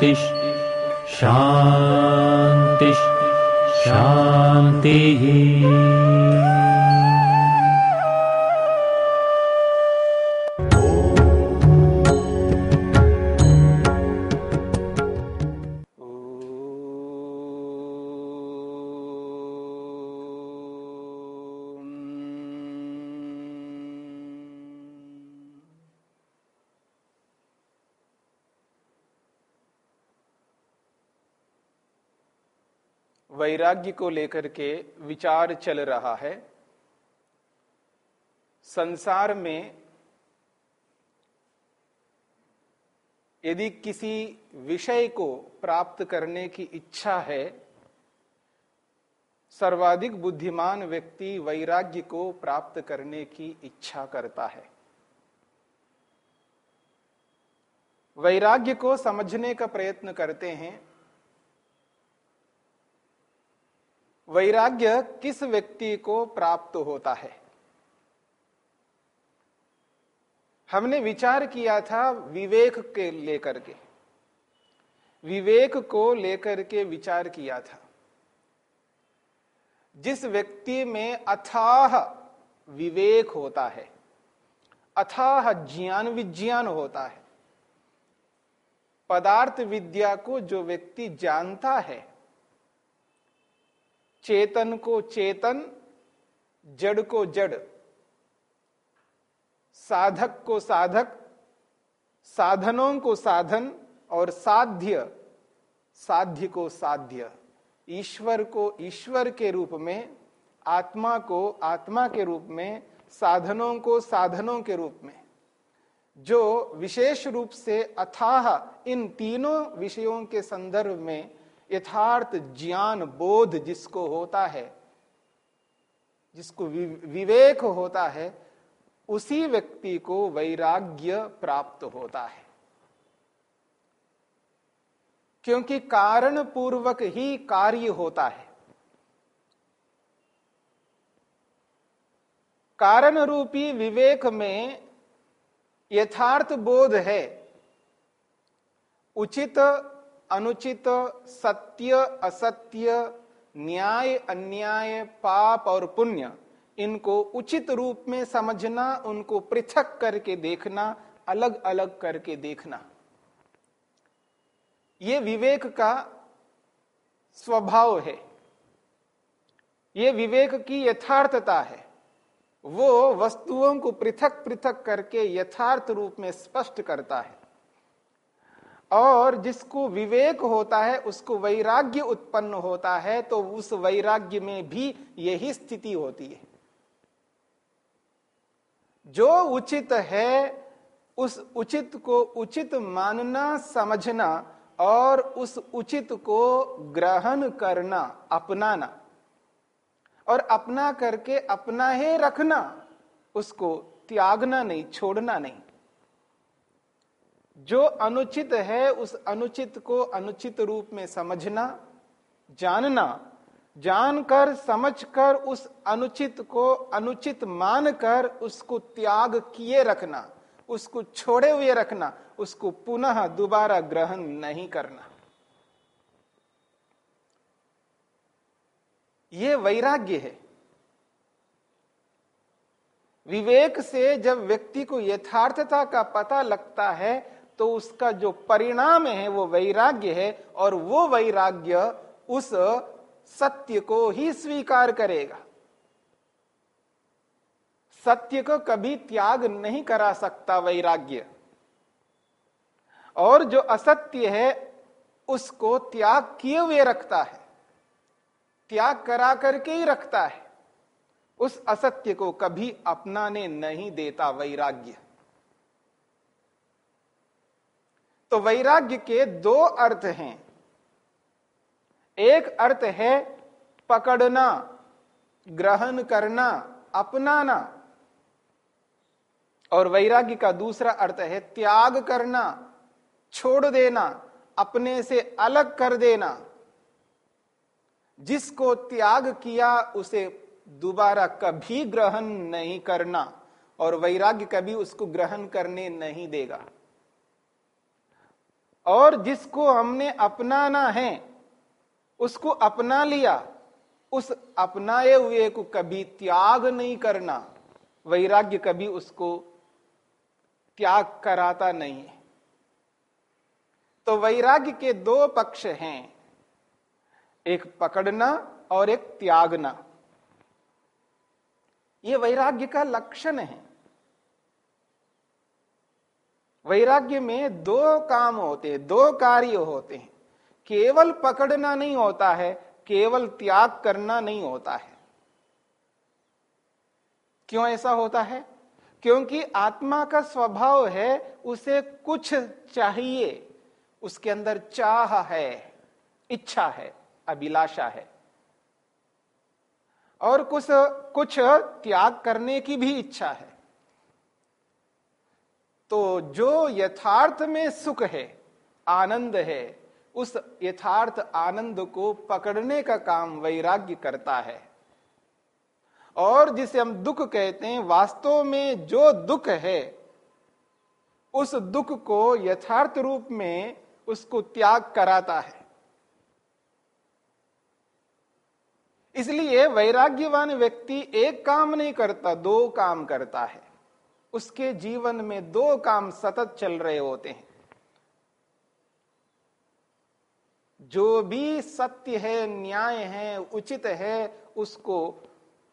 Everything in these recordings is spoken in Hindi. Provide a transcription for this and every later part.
शान्तिः शांति। शान्तिः वैराग्य को लेकर के विचार चल रहा है। संसार में यदि किसी विषय को प्राप्त करने की इच्छा है, सर्वाधिक बुद्धिमान व्यक्ति वैराग्य को प्राप्त करने की इच्छा करता है। वैराग्य को समझने का प्रयत्न करते हैं वैराग्य किस व्यक्ति को प्राप्त होता है? हमने विचार किया था विवेक के लेकर के। विवेक को लेकर के विचार किया था। जिस व्यक्ति में अथाह विवेक होता है, अथाह ज्ञान विज्ञान होता है, पदार्थ विद्या को जो व्यक्ति जानता है चेतन को चेतन, जड़ को जड़, साधक को साधक, साधनों को साधन और साध्य साध्य को साध्य। ईश्वर को ईश्वर के रूप में, आत्मा को आत्मा के रूप में, साधनों को साधनों के रूप में। जो विशेष रूप से अथाह इन तीनों विषयों के संदर्भ में यथार्थ ज्ञान बोध जिसको होता है, जिसको विवेक होता है, उसी व्यक्ति को वैराग्य प्राप्त होता है। क्योंकि कारण पूर्वक ही कार्य होता है। कारण रूपी विवेक में यथार्थ बोध है। उचित अनुचित सत्य, असत्य, न्याय, अन्याय, पाप और पुण्य, इनको उचित रूप में समझना, उनको पृथक करके देखना अलग अलग करके देखना। ये विवेक का स्वभाव है। ये विवेक की यथार्थता है। वो वस्तुओं को पृथक पृथक करके यथार्थ रूप में स्पष्ट करता है। और जिसको विवेक होता है, उसको वैराग्य उत्पन्न होता है तो उस वैराग्य में भी यही स्थिति होती है। जो उचित है, उस उचित को उचित मानना, समझना और उस उचित को ग्रहण करना, अपनाना और अपना करके अपना ही रखना, उसको त्यागना नहीं, छोड़ना नहीं। जो अनुचित है, उस अनुचित को अनुचित रूप में समझना, जानना, जानकर, समझकर, उस अनुचित को अनुचित मानकर, उसको त्याग किए रखना, उसको छोड़े हुए रखना, उसको पुनः दोबारा ग्रहण नहीं करना। ये वैराग्य है। विवेक से जब व्यक्ति को यथार्थता का पता लगता है तो उसका जो परिणाम है, वो वैराग्य है और वो वैराग्य उस सत्य को ही स्वीकार करेगा। सत्य को कभी त्याग नहीं करा सकता वैराग्य। और जो असत्य है, उसको त्याग किए हुए रखता है। त्याग करा करके ही रखता है। उस असत्य को कभी अपनाने नहीं देता वैराग्य। तो वैराग्य के दो अर्थ हैं। एक अर्थ है पकड़ना, ग्रहण करना, अपनाना। और वैराग्य का दूसरा अर्थ है त्याग करना, छोड़ देना, अपने से अलग कर देना। जिसको त्याग किया, उसे दोबारा कभी ग्रहण नहीं करना और वैराग्य कभी उसको ग्रहण करने नहीं देगा। और जिसको हमने अपनाना है, उसको अपना लिया, उस अपनाए हुए को कभी त्याग नहीं करना। वैराग्य कभी उसको त्याग कराता नहीं। तो वैराग्य के दो पक्ष हैं, एक पकड़ना और एक त्यागना। यह वैराग्य का लक्षण है। वैराग्य में दो काम होते हैं, दो कार्य होते हैं। केवल पकड़ना नहीं होता है, केवल त्याग करना नहीं होता है। क्यों ऐसा होता है? क्योंकि आत्मा का स्वभाव है, उसे कुछ चाहिए, उसके अंदर चाह है, इच्छा है, अभिलाषा है। और कुछ कुछ त्याग करने की भी इच्छा है। तो जो यथार्थ में सुख है, आनंद है, उस यथार्थ आनंद को पकड़ने का काम वैराग्य करता है। और जिसे हम दुख कहते हैं, वास्तव में जो दुख है, उस दुख को यथार्थ रूप में उसको त्याग कराता है। इसलिए वैराग्यवान व्यक्ति एक काम नहीं करता, दो काम करता है। उसके जीवन में दो काम सतत चल रहे होते हैं। जो भी सत्य है, न्याय है, उचित है, उसको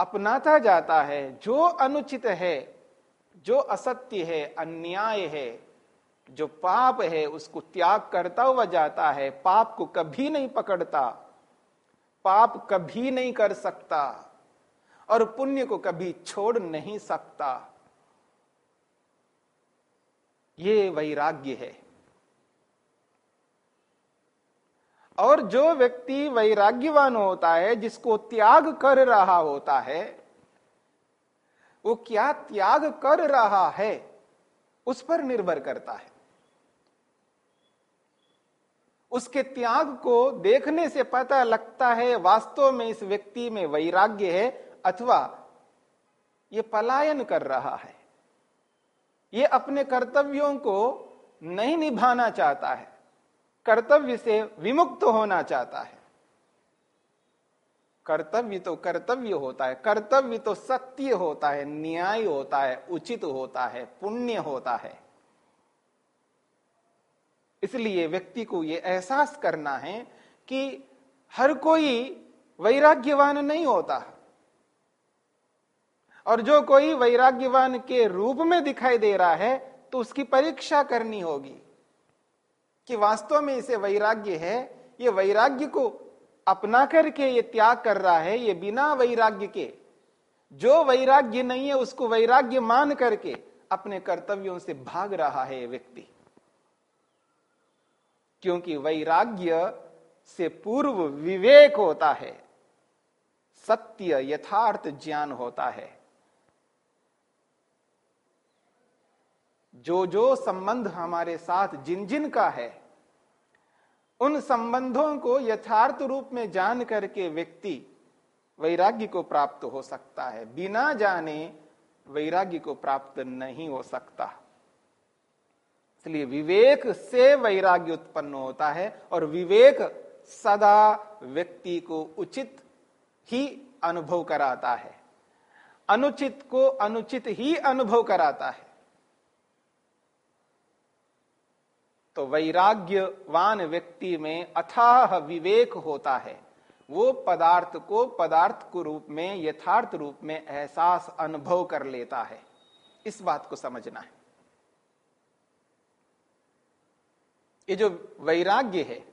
अपनाता जाता है। जो अनुचित है, जो असत्य है, अन्याय है, जो पाप है, उसको त्याग करता हुआ जाता है। पाप को कभी नहीं पकड़ता, पाप कभी नहीं कर सकता, और पुण्य को कभी छोड़ नहीं सकता। ये वैराग्य है। और जो व्यक्ति वैराग्यवान होता है, जिसको त्याग कर रहा होता है, वो क्या त्याग कर रहा है, उस पर निर्भर करता है। उसके त्याग को देखने से पता लगता है, वास्तव में इस व्यक्ति में वैराग्य है, अथवा ये पलायन कर रहा है। ये अपने कर्तव्यों को नहीं निभाना चाहता है। कर्तव्य से विमुक्त होना चाहता है। कर्तव्य तो कर्तव्य होता है, कर्तव्य तो सत्य होता है, न्याय होता है, उचित होता है, पुण्य होता है। इसलिए व्यक्ति को यह एहसास करना है कि हर कोई वैराग्यवान नहीं होता। और जो कोई वैराग्यवान के रूप में दिखाई दे रहा है तो उसकी परीक्षा करनी होगी कि वास्तव में इसे वैराग्य है। ये वैराग्य को अपना करके ये त्याग कर रहा है, ये बिना वैराग्य के। जो वैराग्य नहीं है, उसको वैराग्य मान करके अपने कर्तव्यों से भाग रहा है व्यक्ति। क्योंकि वैराग्य से पूर्व विवेक होता है, सत्य यथार्थ ज्ञान होता है। जो जो संबंध हमारे साथ जिन जिन का है, उन संबंधों को यथार्थ रूप में जान करके व्यक्ति वैराग्य को प्राप्त हो सकता है। बिना जाने वैराग्य को प्राप्त नहीं हो सकता। इसलिए विवेक से वैराग्य उत्पन्न होता है और विवेक सदा व्यक्ति को उचित ही अनुभव कराता है। अनुचित को अनुचित ही अनुभव कराता है। तो वैराग्यवान व्यक्ति में अथाह विवेक होता है। वो पदार्थ को पदार्थ को रूप में, यथार्थ रूप में एहसास अनुभव कर लेता है। इस बात को समझना है। ये जो वैराग्य है,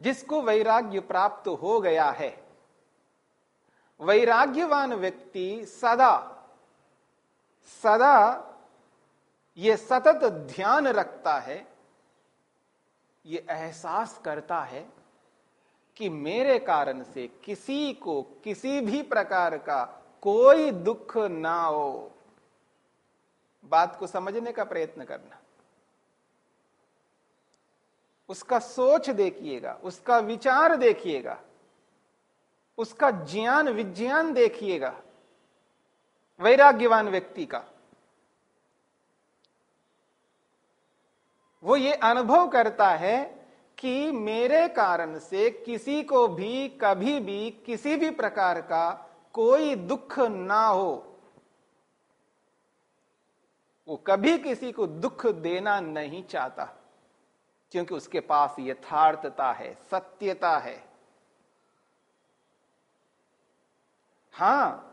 जिसको वैराग्य प्राप्त हो गया है, वैराग्यवान व्यक्ति सदा सदा ये सतत ध्यान रखता है, ये एहसास करता है कि मेरे कारण से किसी को किसी भी प्रकार का कोई दुख ना हो। बात को समझने का प्रयत्न करना। उसका सोच देखिएगा, उसका विचार देखिएगा, उसका ज्ञान, विज्ञान देखिएगा, वैराग्यवान व्यक्ति का। वो ये अनुभव करता है कि मेरे कारण से किसी को भी, कभी भी, किसी भी प्रकार का कोई दुख ना हो। वो कभी किसी को दुख देना नहीं चाहता, क्योंकि उसके पास यथार्थता है, सत्यता है। हाँ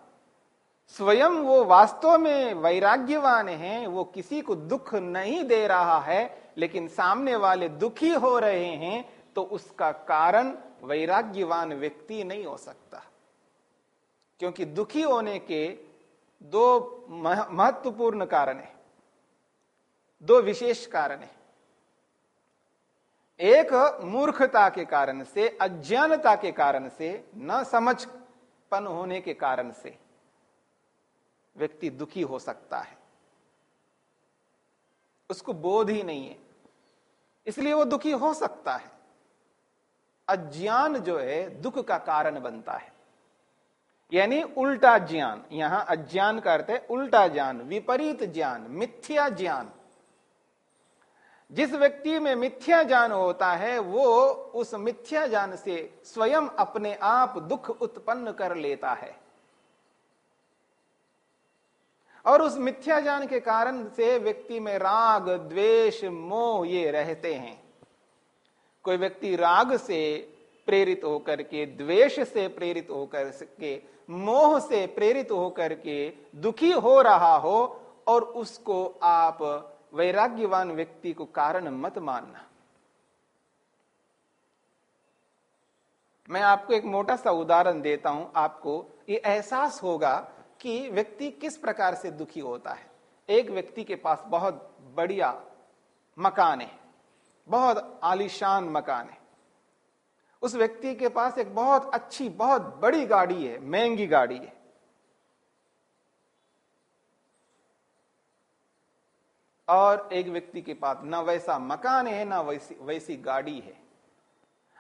स्वयं वो वास्तव में वैराग्यवान है, वो किसी को दुख नहीं दे रहा है, लेकिन सामने वाले दुखी हो रहे हैं तो उसका कारण वैराग्यवान व्यक्ति नहीं हो सकता। क्योंकि दुखी होने के दो महत्वपूर्ण कारण है। दो विशेष कारण है। एक, मूर्खता के कारण से, अज्ञानता के कारण से, न समझपन होने के कारण से। व्यक्ति दुखी हो सकता है। उसको बोध ही नहीं है। इसलिए वो दुखी हो सकता है। अज्ञान जो है, दुख का कारण बनता है। यानी उल्टा ज्ञान, यहाँ अज्ञान का अर्थ है उल्टा ज्ञान, विपरीत ज्ञान, मिथ्या ज्ञान। जिस व्यक्ति में मिथ्या ज्ञान होता है, वो उस मिथ्या ज्ञान से स्वयं अपने आप दुख उत्पन्न कर लेता है। और उस मिथ्या ज्ञान के कारण से व्यक्ति में राग, द्वेष, मोह ये रहते हैं। कोई व्यक्ति राग से प्रेरित होकर के, द्वेष से प्रेरित होकर के, मोह से प्रेरित होकर के दुखी हो रहा हो और उसको आप वैराग्यवान व्यक्ति को कारण मत मानना। मैं आपको एक मोटा सा उदाहरण देता हूँ, आपको ये एहसास होगा कि व्यक्ति किस प्रकार से दुखी होता है? एक व्यक्ति के पास बहुत बढ़िया मकान है, बहुत आलिशान मकान है। उस व्यक्ति के पास एक बहुत अच्छी, बहुत बड़ी गाड़ी है, महँगी गाड़ी है। और एक व्यक्ति के पास ना वैसा मकान है, ना वैसी वैसी गाड़ी है।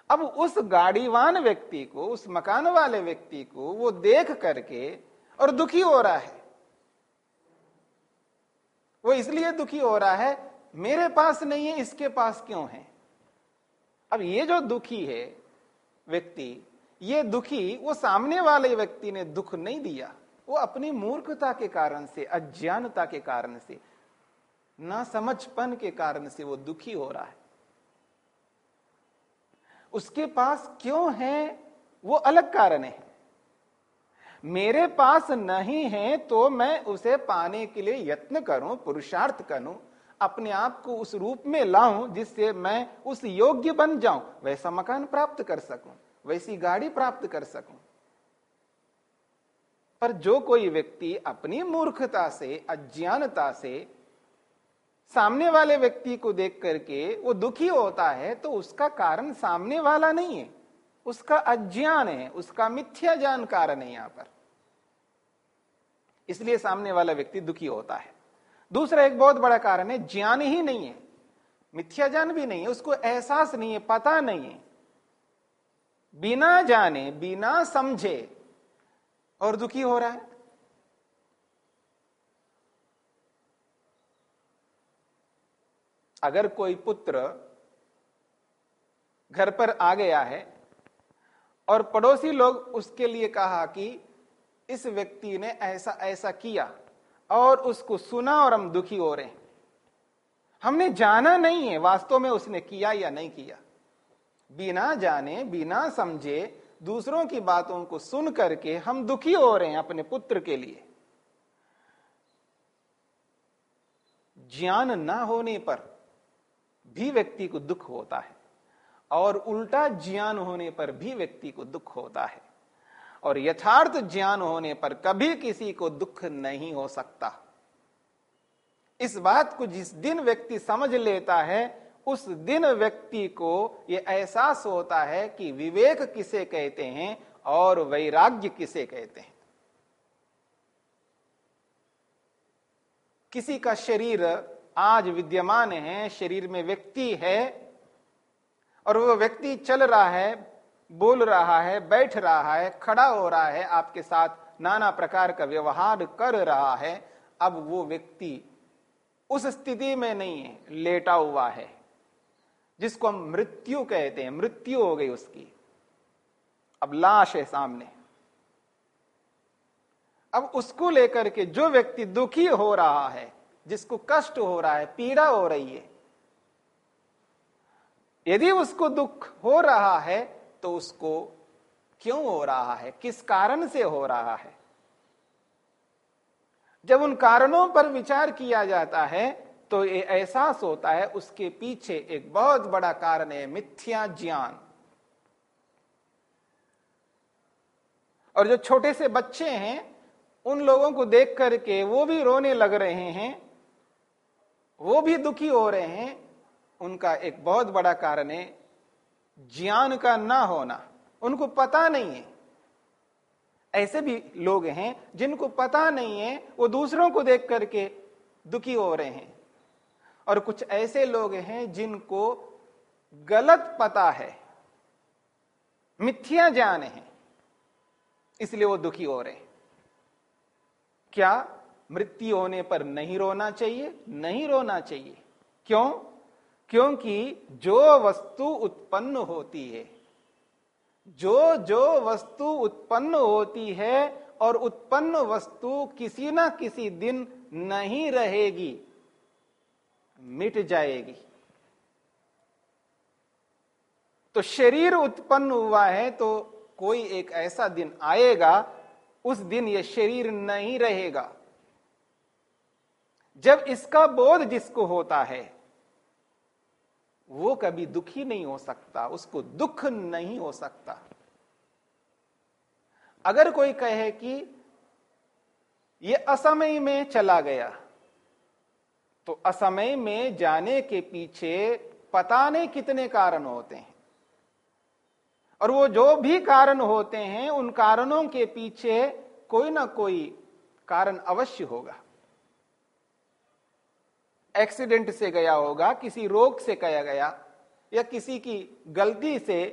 अब उस गाड़ीवान व्यक्ति को, उस मकान वाले व्यक्ति को वो देख करके और दुखी हो रहा है। वो इसलिए दुखी हो रहा है, मेरे पास नहीं है, इसके पास क्यों है? अब ये जो दुखी है व्यक्ति, ये दुखी, वो सामने वाले व्यक्ति ने दुख नहीं दिया। वो अपनी मूर्खता के कारण से, अज्ञानता के कारण से, ना समझपन के कारण से वो दुखी हो रहा है। उसके पास क्यों है, वो अलग कारण है। मेरे पास नहीं है तो मैं उसे पाने के लिए यत्न करूँ, पुरुषार्थ करूँ, अपने आप को उस रूप में लाऊं जिससे मैं उस योग्य बन जाऊँ। वैसा मकान प्राप्त कर सकूँ, वैसी गाड़ी प्राप्त कर सकूँ। पर जो कोई व्यक्ति अपनी मूर्खता से, अज्ञानता से सामने वाले व्यक्ति को देख करके वो दुखी होता है तो उसका कारण सामने वाला नहीं है। उसका अज्ञान है, उसका मिथ्या ज्ञान कारण है यहाँ पर। इसलिए सामने वाला व्यक्ति दुखी होता है। दूसरा एक बहुत बड़ा कारण है, ज्ञान ही नहीं है। मिथ्या ज्ञान भी नहीं है, उसको एहसास नहीं है, पता नहीं है। बिना जाने, बिना समझे और दुखी हो रहा है। अगर कोई पुत्र घर पर आ गया है और पड़ोसी लोग उसके लिए कहा कि इस व्यक्ति ने ऐसा ऐसा किया और उसको सुना और हम दुखी हो रहे हैं। हमने जाना नहीं है वास्तव में उसने किया या नहीं किया। बिना जाने, बिना समझे दूसरों की बातों को सुन करके हम दुखी हो रहे हैं अपने पुत्र के लिए। ज्ञान ना होने पर भी व्यक्ति को दुख होता है। और उल्टा ज्ञान होने पर भी व्यक्ति को दुख होता है। और यथार्थ ज्ञान होने पर कभी किसी को दुख नहीं हो सकता। इस बात को जिस दिन व्यक्ति समझ लेता है, उस दिन व्यक्ति को यह एहसास होता है कि विवेक किसे कहते हैं और वैराग्य किसे कहते हैं। किसी का शरीर आज विद्यमान है, शरीर में व्यक्ति है और वो व्यक्ति चल रहा है, बोल रहा है, बैठ रहा है, खड़ा हो रहा है, आपके साथ नाना प्रकार का व्यवहार कर रहा है, अब वो व्यक्ति उस स्थिति में नहीं है, लेटा हुआ है, जिसको हम मृत्यु कहते हैं, मृत्यु हो गई उसकी। अब लाश है सामने। अब उसको लेकर के जो व्यक्ति दुखी हो रहा है, जिसको कष्ट हो रहा है, पीड़ा हो रही है यदि उसको दुख हो रहा है तो उसको क्यों हो रहा है? किस कारण से हो रहा है? जब उन कारणों पर विचार किया जाता है तो ये एहसास होता है, उसके पीछे एक बहुत बड़ा कारण है, मिथ्या ज्ञान। और जो छोटे से बच्चे हैं, उन लोगों को देख करके वो भी रोने लग रहे हैं, वो भी दुखी हो रहे हैं उनका एक बहुत बड़ा कारण है ज्ञान का ना होना। उनको पता नहीं है। ऐसे भी लोग हैं, जिनको पता नहीं है, वो दूसरों को देख करके दुखी हो रहे हैं। और कुछ ऐसे लोग हैं, जिनको गलत पता है, मिथ्या ज्ञान है, इसलिए वो दुखी हो रहे हैं। क्या? मृत्यु होने पर नहीं रोना चाहिए? नहीं रोना चाहिए। क्यों? क्योंकि जो वस्तु उत्पन्न होती है, जो जो वस्तु उत्पन्न होती है और उत्पन्न वस्तु किसी ना किसी दिन नहीं रहेगी, मिट जाएगी। तो शरीर उत्पन्न हुआ है तो कोई एक ऐसा दिन आएगा, उस दिन यह शरीर नहीं रहेगा। जब इसका बोध जिसको होता है वो कभी दुखी नहीं हो सकता, उसको दुख नहीं हो सकता। अगर कोई कहे कि ये असमय में चला गया तो असमय में जाने के पीछे पता नहीं कितने कारण होते हैं। और वो जो भी कारण होते हैं, उन कारणों के पीछे कोई ना कोई कारण अवश्य होगा। एक्सीडेंट से गया होगा, किसी रोग से कया गया, या किसी की गलती से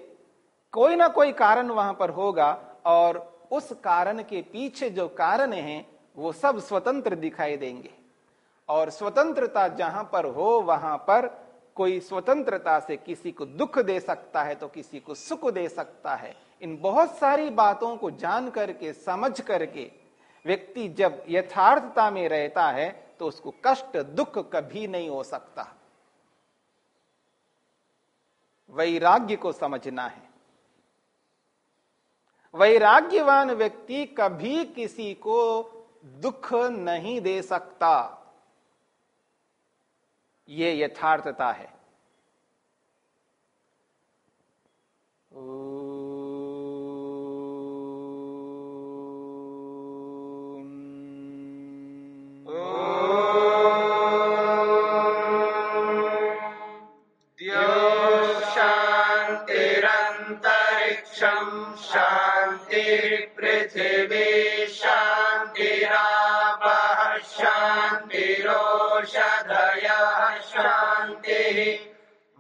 कोई ना कोई कारण वहाँ पर होगा, और उस कारण के पीछे जो कारण है, वो सब स्वतंत्र दिखाई देंगे। और स्वतंत्रता जहाँ पर हो, वहाँ पर कोई स्वतंत्रता से किसी को दुख दे सकता है तो किसी को सुख दे सकता है। इन बहुत सारी बातों को जान करके, समझ करके, व्यक्ति जब यथार्थता में रहता है तो उसको कष्ट, दुख कभी नहीं हो सकता। वैराग्य को समझना है। वैराग्यवान व्यक्ति कभी किसी को दुख नहीं दे सकता। ये यथार्थता है।